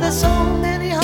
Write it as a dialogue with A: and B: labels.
A: There's so many hearts.